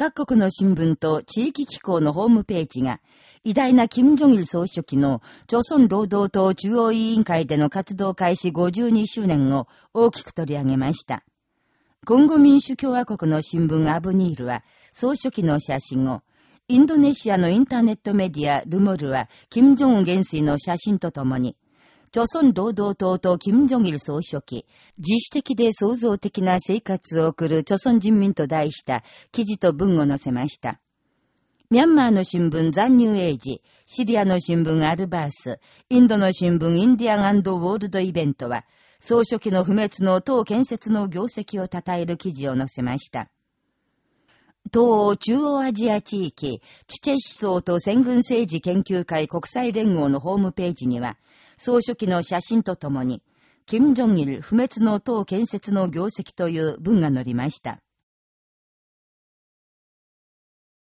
各国の新聞と地域機構のホームページが、偉大な金正日総書記の、朝鮮労働党中央委員会での活動開始52周年を大きく取り上げました。コンゴ民主共和国の新聞アブニールは、総書記の写真を、インドネシアのインターネットメディアルモルは、金正恩元帥の写真とともに、朝鮮労働党と金正日総書記、自主的で創造的な生活を送る朝鮮人民と題した記事と文を載せました。ミャンマーの新聞残入エイジ、シリアの新聞アルバース、インドの新聞インディアンウォールドイベントは、総書記の不滅の党建設の業績を称える記事を載せました。東欧中央アジア地域、チチェ思想と戦軍政治研究会国際連合のホームページには、総書記の写真とともに、金正日不滅の党建設の業績という文が載りました。